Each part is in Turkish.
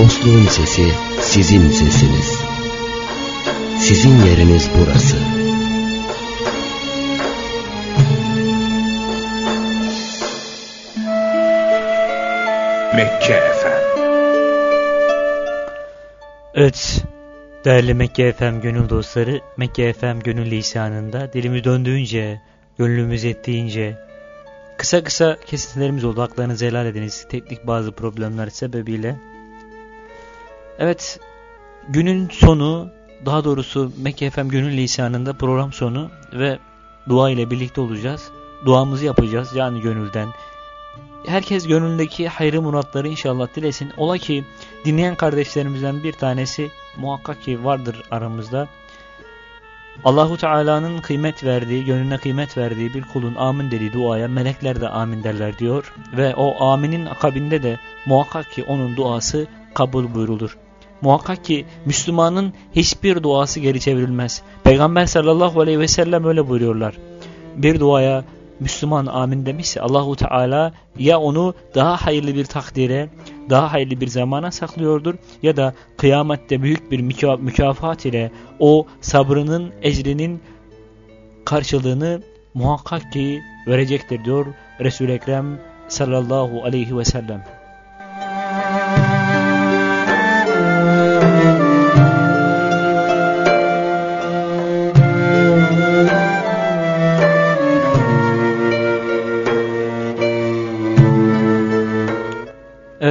Dostluğun sesi sizin sesiniz. Sizin yeriniz burası. Mekke FM Evet, değerli Mekke FM gönül dostları, Mekke FM gönül lisanında dilimiz döndüğünce, gönlümüz ettiğince, kısa kısa kesintilerimiz oldu, haklarınızı helal ediniz teknik bazı problemler sebebiyle. Evet, günün sonu, daha doğrusu Mekke FM gönül lisanında program sonu ve dua ile birlikte olacağız. Duamızı yapacağız yani gönülden. Herkes gönlündeki hayrı muratları inşallah dilesin. Ola ki dinleyen kardeşlerimizden bir tanesi muhakkak ki vardır aramızda. Allahu Teala'nın kıymet verdiği, gönlüne kıymet verdiği bir kulun amin dediği duaya melekler de amin derler diyor. Ve o aminin akabinde de muhakkak ki onun duası kabul buyurulur. Muhakkak ki Müslümanın hiçbir duası geri çevrilmez. Peygamber sallallahu aleyhi ve sellem öyle buyuruyorlar. Bir duaya Müslüman amin demişse Allahu Teala ya onu daha hayırlı bir takdire, daha hayırlı bir zamana saklıyordur ya da kıyamette büyük bir mükafat ile o sabrının, ecrinin karşılığını muhakkak ki verecektir diyor Resul-i Ekrem sallallahu aleyhi ve sellem.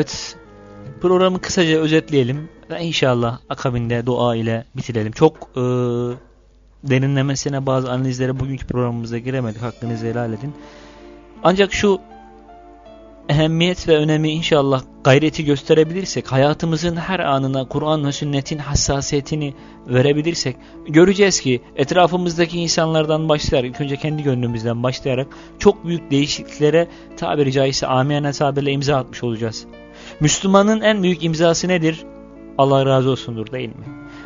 Evet, programı kısaca özetleyelim ve inşallah akabinde dua ile bitirelim. Çok e, derinlemesine bazı analizlere bugünkü programımızda giremedik, hakkınızı helal edin. Ancak şu ehemmiyet ve önemi inşallah gayreti gösterebilirsek, hayatımızın her anına Kur'an ve sünnetin hassasiyetini verebilirsek, göreceğiz ki etrafımızdaki insanlardan başlayarak, önce kendi gönlümüzden başlayarak çok büyük değişikliklere tabiri caizse amiyane tabirle imza atmış olacağız. Müslümanın en büyük imzası nedir? Allah razı olsundur değil mi?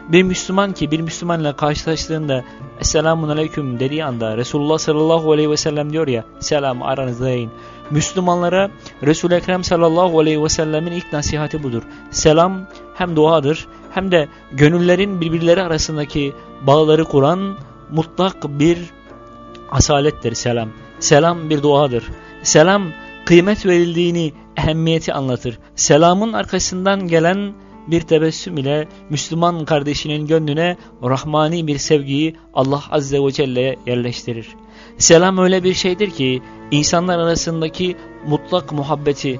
Bir Müslüman ki bir Müslümanla karşılaştığında Esselamun Aleyküm dediği anda Resulullah sallallahu aleyhi ve sellem diyor ya Selam aranızda yayın. Müslümanlara Resul-i Ekrem sallallahu aleyhi ve sellemin ilk nasihati budur. Selam hem duadır hem de gönüllerin birbirleri arasındaki bağları kuran mutlak bir asalettir selam. Selam bir duadır. Selam kıymet verildiğini, ehemmiyeti anlatır. Selamın arkasından gelen bir tebessüm ile Müslüman kardeşinin gönlüne rahmani bir sevgiyi Allah Azze ve Celle yerleştirir. Selam öyle bir şeydir ki insanlar arasındaki mutlak muhabbeti,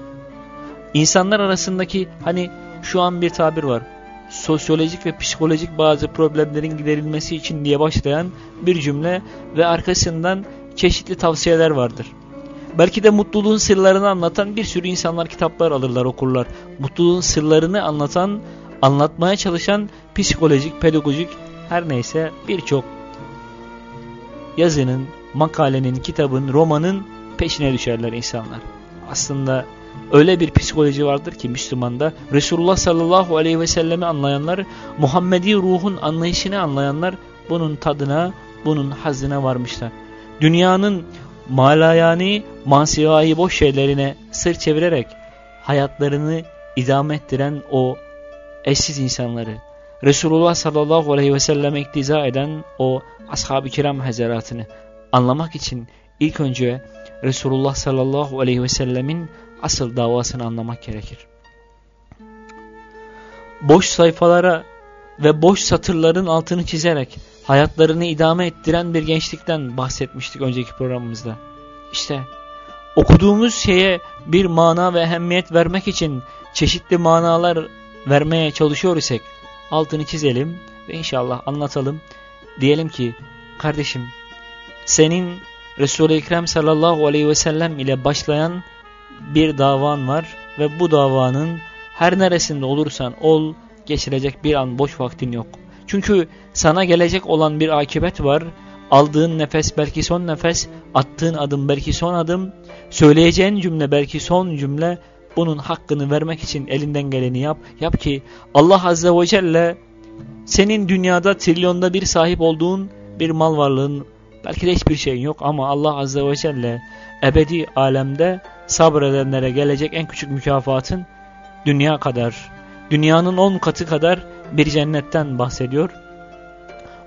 insanlar arasındaki hani şu an bir tabir var, sosyolojik ve psikolojik bazı problemlerin giderilmesi için diye başlayan bir cümle ve arkasından çeşitli tavsiyeler vardır. Belki de mutluluğun sırlarını anlatan bir sürü insanlar kitaplar alırlar okurlar. Mutluluğun sırlarını anlatan, anlatmaya çalışan psikolojik, pedagojik her neyse birçok yazının, makalenin, kitabın, romanın peşine düşerler insanlar. Aslında öyle bir psikoloji vardır ki Müslümanda Resulullah sallallahu aleyhi ve sellemi anlayanlar, Muhammedi ruhun anlayışını anlayanlar bunun tadına, bunun hazına varmışlar. Dünyanın malayani, masivayı boş şeylerine sır çevirerek hayatlarını idame ettiren o eşsiz insanları, Resulullah sallallahu aleyhi ve selleme iktiza eden o ashab-ı kiram hazaratını anlamak için ilk önce Resulullah sallallahu aleyhi ve sellemin asıl davasını anlamak gerekir. Boş sayfalara ve boş satırların altını çizerek hayatlarını idame ettiren bir gençlikten bahsetmiştik önceki programımızda. İşte okuduğumuz şeye bir mana ve ehemmiyet vermek için çeşitli manalar vermeye çalışıyor isek altını çizelim ve inşallah anlatalım. Diyelim ki kardeşim senin Resul-i Ekrem sallallahu aleyhi ve sellem ile başlayan bir davan var ve bu davanın her neresinde olursan ol geçirecek bir an boş vaktin yok. Çünkü sana gelecek olan bir akibet var. Aldığın nefes belki son nefes, attığın adım belki son adım, söyleyeceğin cümle belki son cümle. Bunun hakkını vermek için elinden geleni yap. Yap ki Allah Azze ve Celle senin dünyada trilyonda bir sahip olduğun bir mal varlığın belki de hiçbir şeyin yok ama Allah Azze ve Celle ebedi alemde sabredenlere gelecek en küçük mükafatın dünya kadar dünyanın on katı kadar bir cennetten bahsediyor.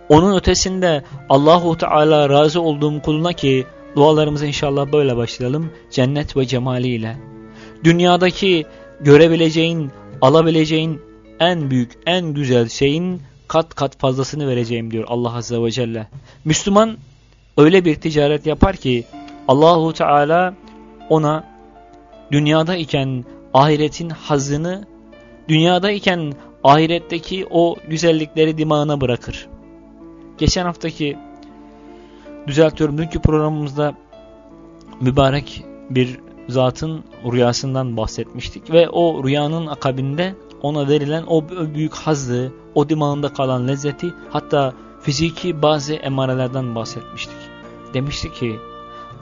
Onun ötesinde Allahu Teala razı olduğum kuluna ki dualarımıza inşallah böyle başlayalım. Cennet ve cemaliyle. Dünyadaki görebileceğin, alabileceğin en büyük, en güzel şeyin kat kat fazlasını vereceğim diyor Allah Azze ve Celle. Müslüman öyle bir ticaret yapar ki Allahu Teala ona dünyada iken ahiretin hazını, dünyada iken ahiretteki o güzellikleri dimağına bırakır. Geçen haftaki düzeltiyorum dünkü programımızda mübarek bir zatın rüyasından bahsetmiştik ve o rüyanın akabinde ona verilen o büyük hazzı, o dimağında kalan lezzeti hatta fiziki bazı emarelerden bahsetmiştik. Demiştik ki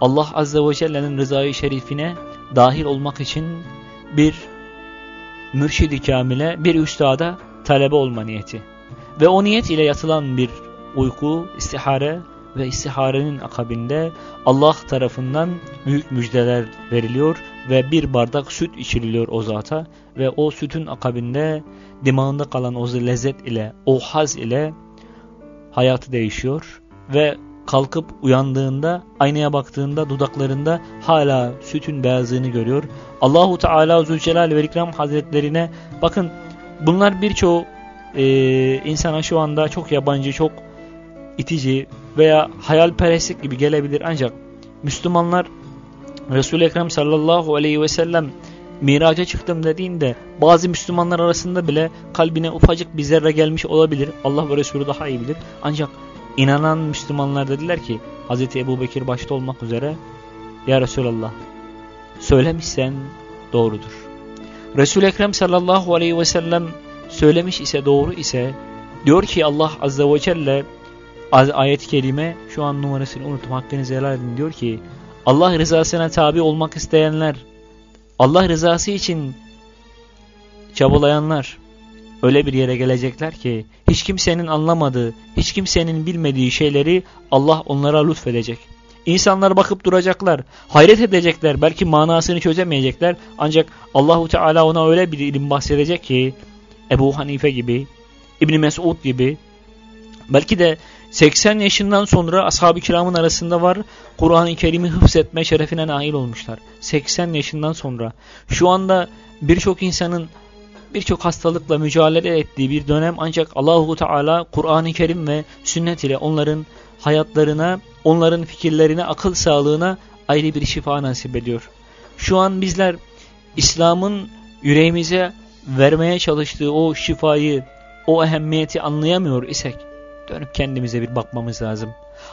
Allah Azze ve Celle'nin rızayı şerifine dahil olmak için bir mürşidi kamile, bir üstada talebe olma niyeti. Ve o niyet ile yatılan bir uyku, istihare ve istiharenin akabinde Allah tarafından büyük müjdeler veriliyor ve bir bardak süt içiriliyor o zata ve o sütün akabinde dimağında kalan o lezzet ile, o haz ile hayatı değişiyor ve kalkıp uyandığında aynaya baktığında dudaklarında hala sütün beyazlığını görüyor. Allahu Teala Zülcelal ve İkram Hazretlerine bakın bunlar birçoğu e, insana şu anda çok yabancı, çok itici veya hayalperestlik gibi gelebilir ancak Müslümanlar Resul-i Ekrem sallallahu aleyhi ve sellem miraca çıktım dediğinde bazı Müslümanlar arasında bile kalbine ufacık bir zerre gelmiş olabilir. Allah ve Resulü daha iyi bilir. Ancak inanan Müslümanlar dediler ki Hz. Ebu Bekir başta olmak üzere Ya Resulallah söylemişsen doğrudur. Resul-i Ekrem sallallahu aleyhi ve sellem söylemiş ise doğru ise diyor ki Allah azze ve celle ayet-i kerime şu an numarasını unuttum hakkınızı helal edin diyor ki Allah rızasına tabi olmak isteyenler Allah rızası için çabalayanlar öyle bir yere gelecekler ki hiç kimsenin anlamadığı, hiç kimsenin bilmediği şeyleri Allah onlara lütfedecek. İnsanlar bakıp duracaklar, hayret edecekler, belki manasını çözemeyecekler. Ancak Allahu Teala ona öyle bir ilim bahsedecek ki Ebu Hanife gibi, İbni Mesud gibi belki de 80 yaşından sonra ashab-ı kiramın arasında var Kur'an-ı Kerim'i hıfzetme şerefine nail olmuşlar. 80 yaşından sonra. Şu anda birçok insanın birçok hastalıkla mücadele ettiği bir dönem ancak Allahu Teala Kur'an-ı Kerim ve sünnet ile onların hayatlarına, onların fikirlerine, akıl sağlığına ayrı bir şifa nasip ediyor. Şu an bizler İslam'ın yüreğimize vermeye çalıştığı o şifayı, o ehemmiyeti anlayamıyor isek dönüp kendimize bir bakmamız lazım.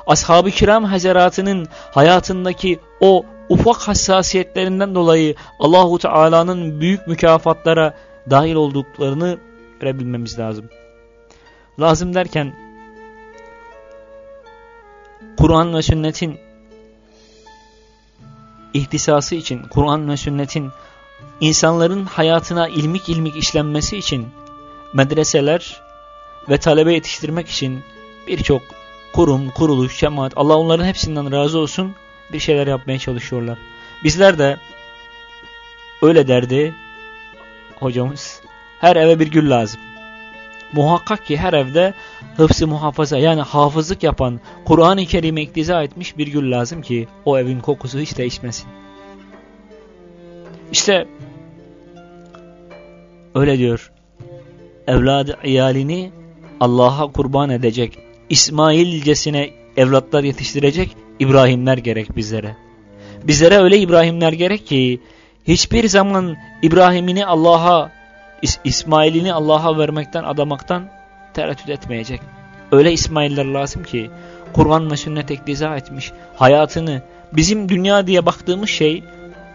Ashab-ı kiram hazaratının hayatındaki o ufak hassasiyetlerinden dolayı Allahu Teala'nın büyük mükafatlara dahil olduklarını görebilmemiz lazım. Lazım derken Kur'an ve sünnetin ihtisası için, Kur'an ve sünnetin insanların hayatına ilmik ilmik işlenmesi için medreseler ve talebe yetiştirmek için birçok kurum, kuruluş, cemaat, Allah onların hepsinden razı olsun bir şeyler yapmaya çalışıyorlar. Bizler de öyle derdi hocamız. Her eve bir gül lazım. Muhakkak ki her evde hıfzı muhafaza yani hafızlık yapan Kur'an-ı Kerim'e iktiza etmiş bir gül lazım ki o evin kokusu hiç değişmesin. İşte öyle diyor. Evladı iyalini Allah'a kurban edecek, İsmailcesine evlatlar yetiştirecek İbrahimler gerek bizlere. Bizlere öyle İbrahimler gerek ki hiçbir zaman İbrahim'ini Allah'a, İsmail'ini Allah'a vermekten, adamaktan tereddüt etmeyecek. Öyle İsmail'ler lazım ki Kur'an ve sünnet ektiza etmiş hayatını bizim dünya diye baktığımız şey,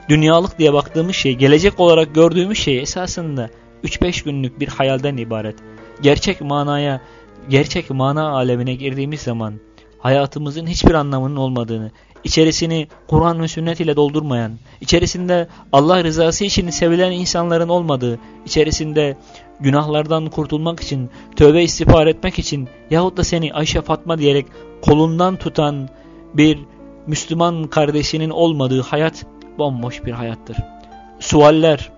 dünyalık diye baktığımız şey, gelecek olarak gördüğümüz şey esasında 3-5 günlük bir hayalden ibaret. Gerçek manaya, gerçek mana alemine girdiğimiz zaman hayatımızın hiçbir anlamının olmadığını, içerisini Kur'an ve sünnet ile doldurmayan, içerisinde Allah rızası için sevilen insanların olmadığı, içerisinde günahlardan kurtulmak için, tövbe istihbar etmek için yahut da seni Ayşe Fatma diyerek kolundan tutan bir Müslüman kardeşinin olmadığı hayat bomboş bir hayattır. Sualler,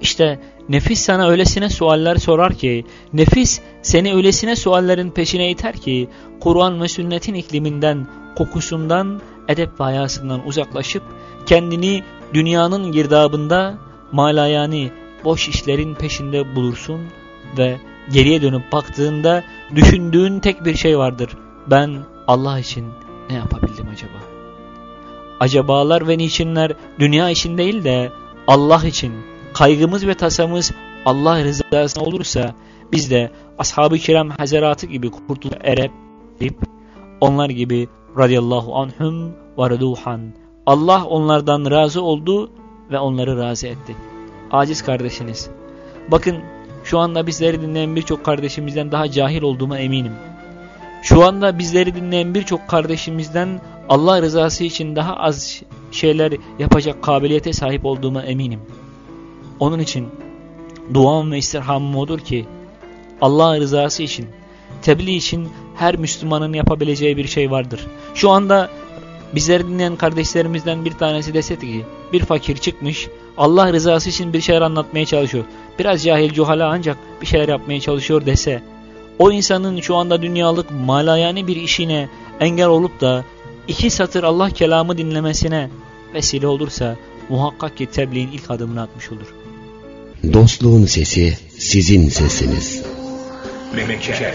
İşte nefis sana öylesine sualler sorar ki, nefis seni öylesine suallerin peşine iter ki, Kur'an ve sünnetin ikliminden, kokusundan, edep ve hayasından uzaklaşıp, kendini dünyanın girdabında, malayani, boş işlerin peşinde bulursun ve geriye dönüp baktığında düşündüğün tek bir şey vardır. Ben Allah için ne yapabildim acaba? Acabalar ve niçinler dünya için değil de Allah için kaygımız ve tasamız Allah rızasına olursa biz de ashab-ı kiram hazaratı gibi kurtulup erep onlar gibi radıyallahu anhum ve reduhan Allah onlardan razı oldu ve onları razı etti. Aciz kardeşiniz. Bakın şu anda bizleri dinleyen birçok kardeşimizden daha cahil olduğuma eminim. Şu anda bizleri dinleyen birçok kardeşimizden Allah rızası için daha az şeyler yapacak kabiliyete sahip olduğuma eminim. Onun için duam ve istirhamım odur ki Allah rızası için, tebliğ için her Müslümanın yapabileceği bir şey vardır. Şu anda bizleri dinleyen kardeşlerimizden bir tanesi dese ki bir fakir çıkmış Allah rızası için bir şeyler anlatmaya çalışıyor. Biraz cahil cuhala ancak bir şeyler yapmaya çalışıyor dese o insanın şu anda dünyalık malayani bir işine engel olup da iki satır Allah kelamı dinlemesine vesile olursa muhakkak ki tebliğin ilk adımını atmış olur. Dostluğun sesi sizin sesiniz. Mekke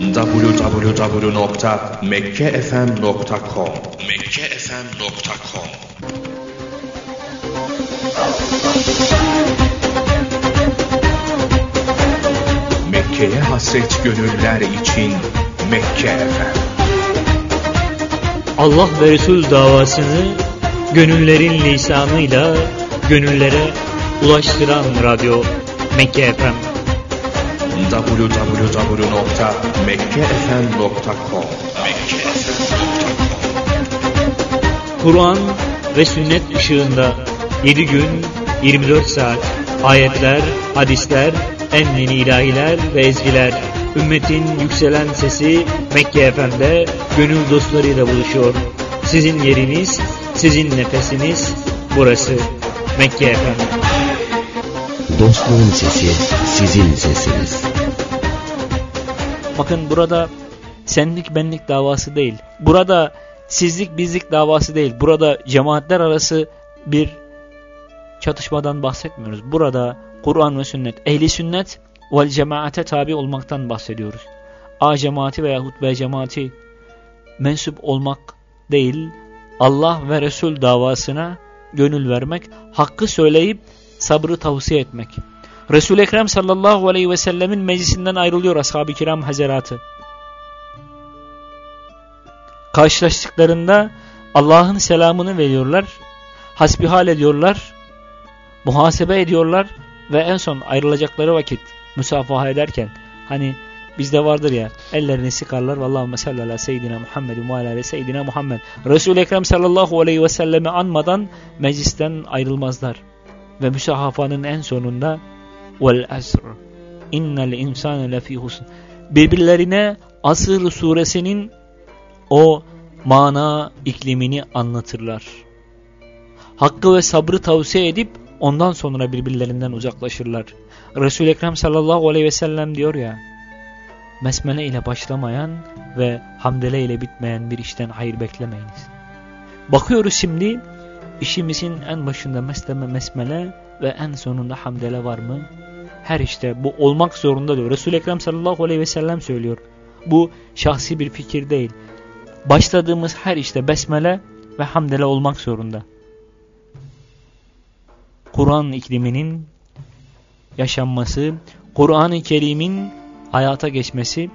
www.mekkefm.com mekkefm.com Mekke'ye hasret gönüller için Mekke efem. Allah ve Resul davasını gönüllerin lisanıyla gönüllere ulaştıran radyo Mekke FM. www.mekkefm.com Kur'an ve sünnet ışığında 7 gün 24 saat ayetler, hadisler, en yeni ilahiler ve ezgiler ümmetin yükselen sesi Mekke FM'de gönül dostlarıyla buluşuyor. Sizin yeriniz, sizin nefesiniz burası Mekke FM. Dostluğun sesi sizin sesiniz. Bakın burada senlik benlik davası değil. Burada sizlik bizlik davası değil. Burada cemaatler arası bir çatışmadan bahsetmiyoruz. Burada Kur'an ve sünnet, ehli sünnet vel cemaate tabi olmaktan bahsediyoruz. A cemaati veyahut B cemaati mensup olmak değil, Allah ve Resul davasına gönül vermek, hakkı söyleyip sabrı tavsiye etmek. Resul-i Ekrem sallallahu aleyhi ve sellemin meclisinden ayrılıyor ashab-ı kiram hazeratı. Karşılaştıklarında Allah'ın selamını veriyorlar, hasbihal ediyorlar, muhasebe ediyorlar ve en son ayrılacakları vakit müsafaha ederken hani bizde vardır ya ellerini sıkarlar Allahu salli ala seyyidina Muhammedin ve ala seyyidina Muhammed. Resul-i Ekrem sallallahu aleyhi ve sellemi anmadan meclisten ayrılmazlar. Ve müsahafanın en sonunda vel asr innel insane lefî husn birbirlerine Asır suresinin o mana iklimini anlatırlar. Hakkı ve sabrı tavsiye edip ondan sonra birbirlerinden uzaklaşırlar. Resul-i Ekrem sallallahu aleyhi ve sellem diyor ya, Mesmele ile başlamayan ve hamdele ile bitmeyen bir işten hayır beklemeyiniz. Bakıyoruz şimdi, işimizin en başında mesleme mesmele ve en sonunda hamdele var mı? Her işte bu olmak zorunda diyor. Resul-i Ekrem sallallahu aleyhi ve sellem söylüyor. Bu şahsi bir fikir değil. Başladığımız her işte besmele ve hamdele olmak zorunda. Kur'an ikliminin yaşanması, Kur'an-ı Kerim'in hayata geçmesi,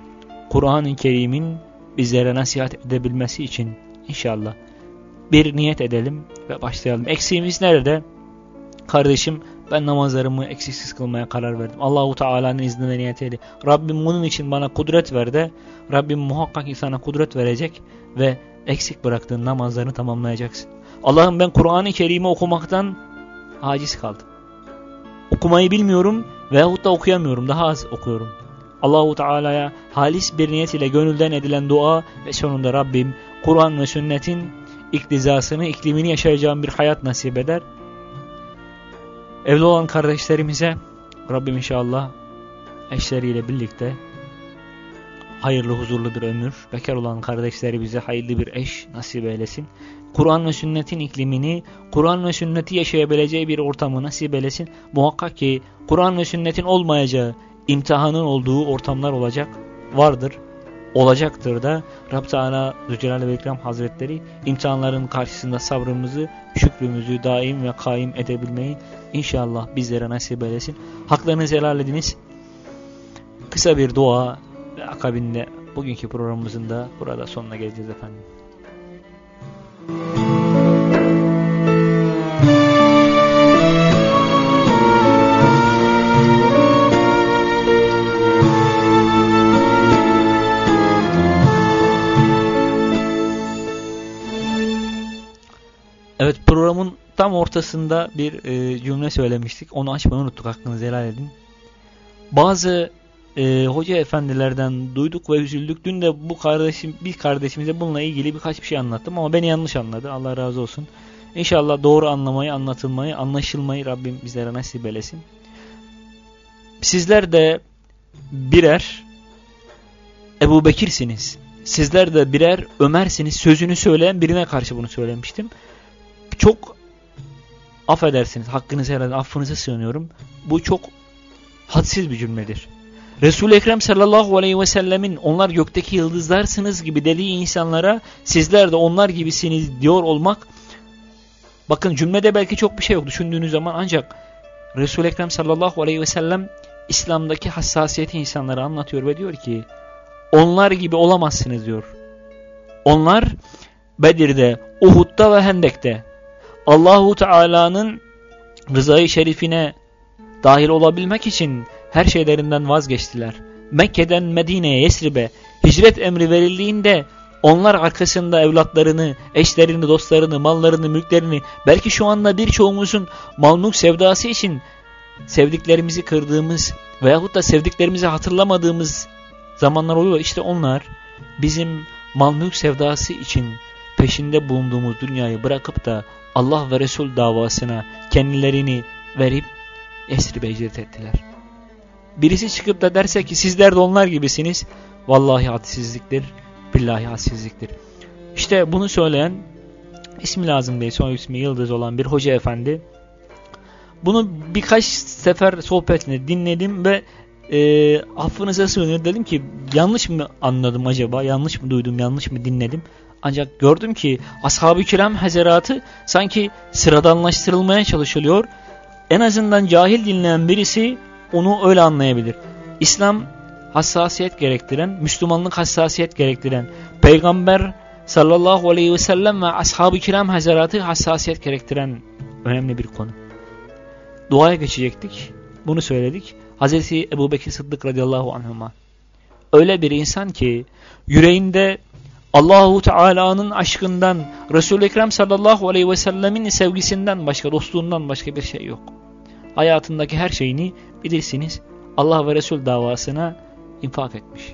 Kur'an-ı Kerim'in bizlere nasihat edebilmesi için inşallah bir niyet edelim ve başlayalım. Eksiğimiz nerede? Kardeşim ben namazlarımı eksiksiz kılmaya karar verdim. Allahu Teala'nın izniyle niyet eyle. Rabbim bunun için bana kudret verdi. Rabbim muhakkak insana kudret verecek ve eksik bıraktığın namazlarını tamamlayacaksın. Allah'ım ben Kur'an-ı Kerim'i okumaktan aciz kaldım. Okumayı bilmiyorum veyahut da okuyamıyorum. Daha az okuyorum. Allahu Teala'ya halis bir niyet ile gönülden edilen dua ve sonunda Rabbim Kur'an ve sünnetin iktizasını, iklimini yaşayacağım bir hayat nasip eder. Evli olan kardeşlerimize Rabbim inşallah eşleriyle birlikte hayırlı huzurlu bir ömür, bekar olan kardeşleri bize hayırlı bir eş nasip eylesin. Kur'an ve sünnetin iklimini, Kur'an ve sünneti yaşayabileceği bir ortamı nasip eylesin. Muhakkak ki Kur'an ve sünnetin olmayacağı, imtihanın olduğu ortamlar olacak, vardır, olacaktır da. Rab Teala Zülcelal ve İkram Hazretleri imtihanların karşısında sabrımızı, şükrümüzü daim ve kaim edebilmeyi inşallah bizlere nasip eylesin. Haklarınızı helal ediniz. Kısa bir dua ve akabinde bugünkü programımızın da burada sonuna geleceğiz efendim. Evet ortasında bir e, cümle söylemiştik. Onu açmayı unuttuk. Hakkınızı helal edin. Bazı e, hoca efendilerden duyduk ve üzüldük. Dün de bu kardeşim bir kardeşimize bununla ilgili birkaç bir şey anlattım ama beni yanlış anladı. Allah razı olsun. İnşallah doğru anlamayı, anlatılmayı, anlaşılmayı Rabbim bizlere nasip eylesin. Sizler de birer Ebu Bekir'siniz. Sizler de birer Ömer'siniz. Sözünü söyleyen birine karşı bunu söylemiştim. Çok affedersiniz. Hakkınızı helal affınıza sığınıyorum. Bu çok hadsiz bir cümledir. Resul-i Ekrem sallallahu aleyhi ve sellemin onlar gökteki yıldızlarsınız gibi dediği insanlara sizler de onlar gibisiniz diyor olmak bakın cümlede belki çok bir şey yok düşündüğünüz zaman ancak Resul-i Ekrem sallallahu aleyhi ve sellem İslam'daki hassasiyeti insanlara anlatıyor ve diyor ki onlar gibi olamazsınız diyor. Onlar Bedir'de, Uhud'da ve Hendek'te Allahu Teala'nın rızayı şerifine dahil olabilmek için her şeylerinden vazgeçtiler. Mekke'den Medine'ye, Yesrib'e hicret emri verildiğinde onlar arkasında evlatlarını, eşlerini, dostlarını, mallarını, mülklerini belki şu anda birçoğumuzun mal mülk sevdası için sevdiklerimizi kırdığımız veyahut da sevdiklerimizi hatırlamadığımız zamanlar oluyor. İşte onlar bizim mal mülk sevdası için peşinde bulunduğumuz dünyayı bırakıp da Allah ve Resul davasına kendilerini verip esri becret ettiler. Birisi çıkıp da derse ki sizler de onlar gibisiniz. Vallahi hadsizliktir, billahi hadsizliktir. İşte bunu söyleyen ismi lazım değil, son ismi Yıldız olan bir hoca efendi. Bunu birkaç sefer sohbetini dinledim ve e, affınıza sığınır dedim ki yanlış mı anladım acaba, yanlış mı duydum, yanlış mı dinledim. Ancak gördüm ki ashab-ı kiram hazaratı sanki sıradanlaştırılmaya çalışılıyor. En azından cahil dinleyen birisi onu öyle anlayabilir. İslam hassasiyet gerektiren, Müslümanlık hassasiyet gerektiren, Peygamber sallallahu aleyhi ve sellem ve ashab-ı kiram hazaratı hassasiyet gerektiren önemli bir konu. Duaya geçecektik. Bunu söyledik. Hazreti Ebu Bekir Sıddık radıyallahu anhuma. Öyle bir insan ki yüreğinde Allahu Teala'nın aşkından, Resul-i Ekrem sallallahu aleyhi ve sellemin sevgisinden başka, dostluğundan başka bir şey yok. Hayatındaki her şeyini bilirsiniz Allah ve Resul davasına infak etmiş.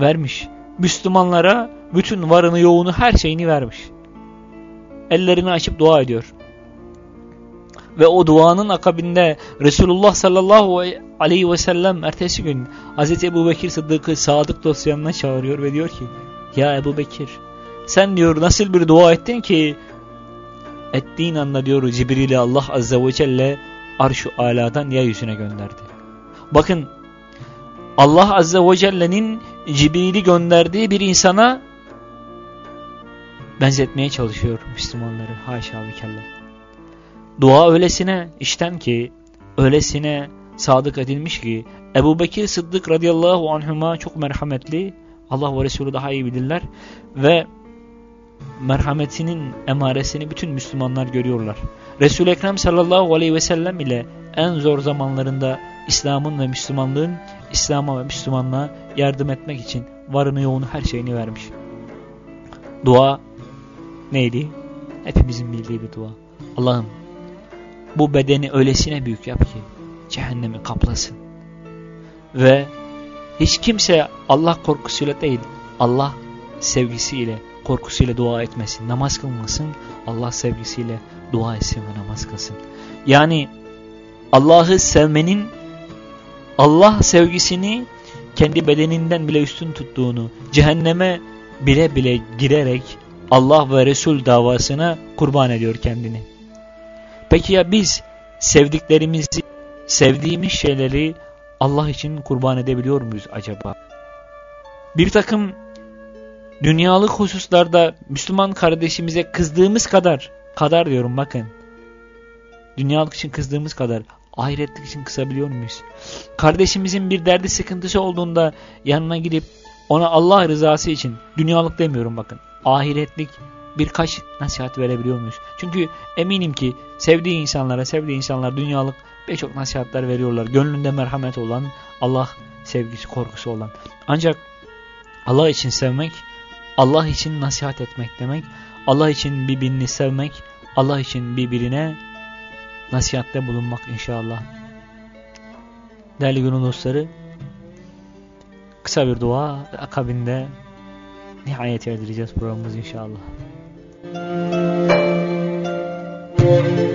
Vermiş. Müslümanlara bütün varını yoğunu her şeyini vermiş. Ellerini açıp dua ediyor. Ve o duanın akabinde Resulullah sallallahu aleyhi ve sellem ertesi gün Hz. Ebu Bekir Sıddık'ı sadık dost yanına çağırıyor ve diyor ki Ya Ebu Bekir sen diyor nasıl bir dua ettin ki ettiğin anda diyor Cibril'i Allah azze ve celle arş-ı aladan yeryüzüne gönderdi. Bakın Allah azze ve celle'nin Cibril'i gönderdiği bir insana benzetmeye çalışıyor Müslümanları. Haşa ve kella. Dua öylesine işten ki, öylesine sadık edilmiş ki, Ebu Bekir Sıddık radıyallahu anhuma çok merhametli, Allah ve Resulü daha iyi bilirler ve merhametinin emaresini bütün Müslümanlar görüyorlar. Resul-i Ekrem sallallahu aleyhi ve sellem ile en zor zamanlarında İslam'ın ve Müslümanlığın İslam'a ve Müslümanlığa yardım etmek için varını yoğunu her şeyini vermiş. Dua neydi? Hepimizin bildiği bir dua. Allah'ım bu bedeni öylesine büyük yap ki cehennemi kaplasın. Ve hiç kimse Allah korkusuyla değil Allah sevgisiyle korkusuyla dua etmesin, namaz kılmasın, Allah sevgisiyle dua etsin ve namaz kılsın. Yani Allah'ı sevmenin Allah sevgisini kendi bedeninden bile üstün tuttuğunu, cehenneme bile bile girerek Allah ve Resul davasına kurban ediyor kendini. Peki ya biz sevdiklerimizi, sevdiğimiz şeyleri Allah için kurban edebiliyor muyuz acaba? Bir takım dünyalık hususlarda Müslüman kardeşimize kızdığımız kadar, kadar diyorum bakın, dünyalık için kızdığımız kadar ahiretlik için kısabiliyor muyuz? Kardeşimizin bir derdi sıkıntısı olduğunda yanına gidip ona Allah rızası için, dünyalık demiyorum bakın, ahiretlik birkaç nasihat verebiliyor muyuz? Çünkü eminim ki sevdiği insanlara, sevdiği insanlar dünyalık birçok nasihatler veriyorlar. Gönlünde merhamet olan, Allah sevgisi, korkusu olan. Ancak Allah için sevmek, Allah için nasihat etmek demek, Allah için birbirini sevmek, Allah için birbirine nasihatte bulunmak inşallah. Değerli gönül dostları, kısa bir dua akabinde nihayet erdireceğiz programımızı inşallah. Mekke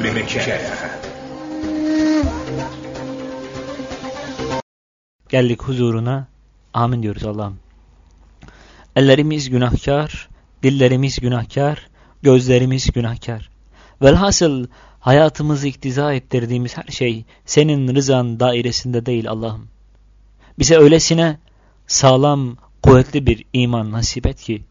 FM. Geldik huzuruna. Amin diyoruz Allah'ım. Ellerimiz günahkar, dillerimiz günahkar, gözlerimiz günahkar. Velhasıl hayatımızı iktiza ettirdiğimiz her şey senin rızan dairesinde değil Allah'ım. Bize öylesine sağlam, kuvvetli bir iman nasip et ki,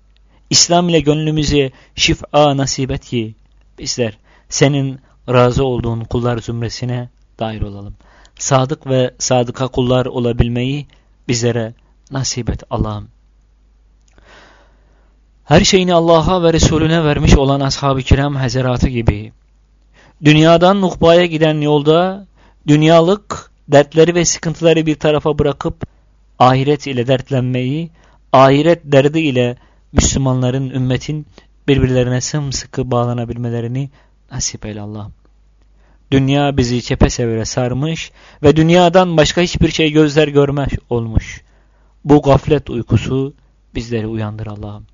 İslam ile gönlümüze şifa nasip et ki, bizler senin razı olduğun kullar zümresine dair olalım. Sadık ve sadıka kullar olabilmeyi bizlere nasip et Allah'ım. Her şeyini Allah'a ve Resulüne vermiş olan ashab-ı kiram hazaratı gibi, dünyadan nukbaya giden yolda dünyalık dertleri ve sıkıntıları bir tarafa bırakıp ahiret ile dertlenmeyi, ahiret derdi ile Müslümanların, ümmetin birbirlerine sımsıkı bağlanabilmelerini nasip eyle Allah'ım. Dünya bizi çepesevre sarmış ve dünyadan başka hiçbir şey gözler görmez olmuş. Bu gaflet uykusu bizleri uyandır Allah'ım.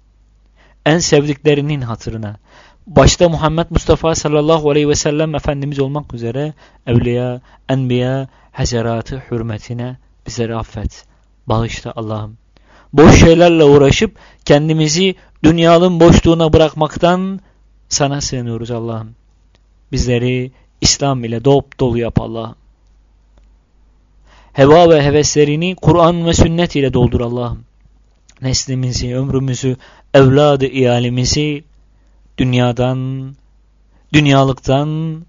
En sevdiklerinin hatırına, başta Muhammed Mustafa sallallahu aleyhi ve sellem Efendimiz olmak üzere evliya, enbiya, hazaratı hürmetine bizleri affet. Bağışla Allah'ım. Boş şeylerle uğraşıp kendimizi dünyanın boşluğuna bırakmaktan sana sığınıyoruz Allah'ım. Bizleri İslam ile dop dolu yap Allah'ım. Heva ve heveslerini Kur'an ve sünnet ile doldur Allah'ım. Neslimizi, ömrümüzü, evladı, iyalimizi dünyadan, dünyalıktan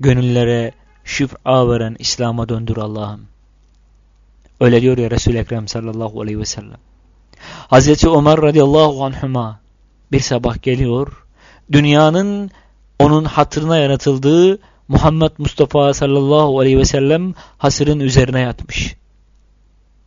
gönüllere şifa veren İslam'a döndür Allah'ım. Öyle diyor ya Resul-i Ekrem sallallahu aleyhi ve sellem. Hazreti Ömer radıyallahu anhuma bir sabah geliyor. Dünyanın onun hatırına yaratıldığı Muhammed Mustafa sallallahu aleyhi ve sellem hasırın üzerine yatmış.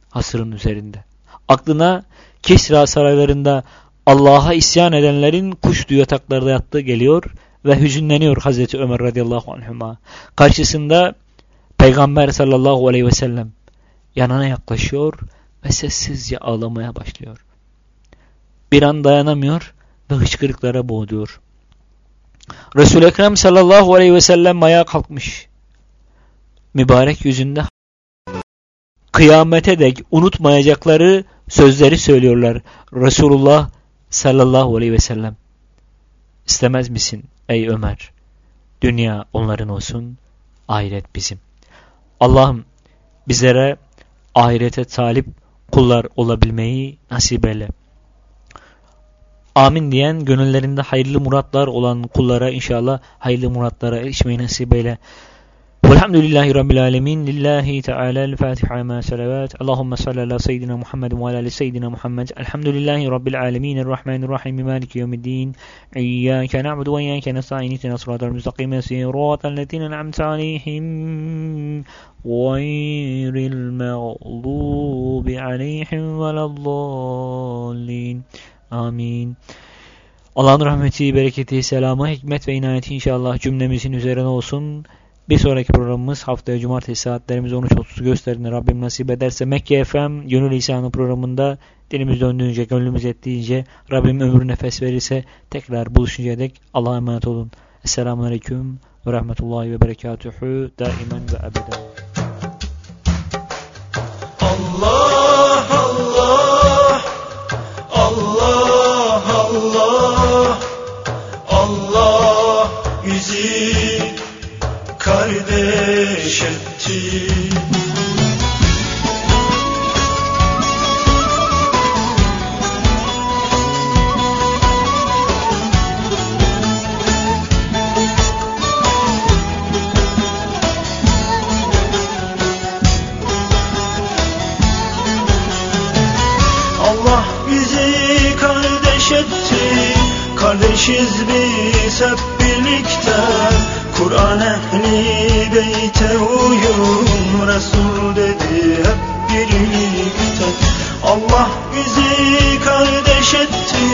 Hasırın üzerinde. Aklına Kisra saraylarında Allah'a isyan edenlerin kuşlu yataklarda yattığı geliyor ve hüzünleniyor Hazreti Ömer radıyallahu anhuma. Karşısında Peygamber sallallahu aleyhi ve sellem yanına yaklaşıyor ve sessizce ağlamaya başlıyor. Bir an dayanamıyor ve hıçkırıklara boğuluyor. Resul-i Ekrem sallallahu aleyhi ve sellem ayağa kalkmış. Mübarek yüzünde kıyamete dek unutmayacakları sözleri söylüyorlar. Resulullah sallallahu aleyhi ve sellem. İstemez misin ey Ömer? Dünya onların olsun, ahiret bizim. Allah'ım bizlere ahirete talip kullar olabilmeyi nasip eyle. Amin diyen gönüllerinde hayırlı muratlar olan kullara inşallah hayırlı muratlara erişmeyi nasip eyle. Velhamdülillahi Rabbil Alemin. Lillahi Teala'l Fatiha ma salavat. Allahümme salli ala seyyidina Muhammed ve ala seyyidina Muhammed. Elhamdülillahi Rabbil Alemin. Errahmanirrahim. Maliki yevmiddin. İyyâke na'budu ve iyyâke nesta'in. İhdina sıratal müstakîm. Sıratal lezîne en'amte aleyhim. Gayril mağdubi aleyhim veleddallin. Amin. Allah'ın rahmeti, bereketi, selamı, hikmet ve inayeti inşallah cümlemizin üzerine olsun. Bir sonraki programımız haftaya cumartesi saatlerimiz 13.30 gösterdiğinde Rabbim nasip ederse Mekke FM Gönül İsa'nın programında dilimiz döndüğünce, gönlümüz ettiğince Rabbim ömür nefes verirse tekrar buluşuncaya dek Allah'a emanet olun. Esselamu Aleyküm ve Rahmetullahi ve Berekatuhu daimen ve ebeden. Allah etti. Allah bizi kardeş etti Kardeşiz biz hep birlikte Kur'an ehli beyte uyun Resul dedi hep birlikte. Allah bizi kardeş etti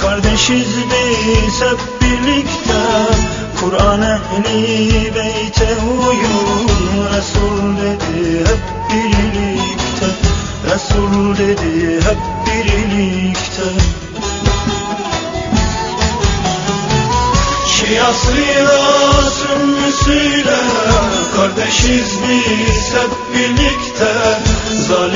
Kardeşiz biz hep birlikte. Kur'an ehli beyte uyun Resul dedi hep birlikte. Resul dedi hep birlikte Şiasıyla sünnüsüyle Kardeşiz biz hep birlikte. Zalim